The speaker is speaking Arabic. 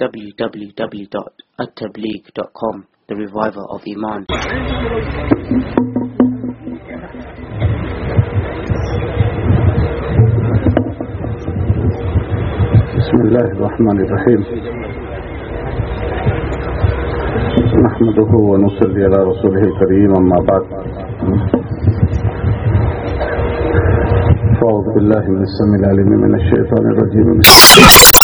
www.attableek.com The Reviver of Iman. بسم الله الرحمن الرحيم نحمده ونصلي على رسوله الكريم أما بعد فأعوذ بالله من السميع العليم من الشيطان الرجيم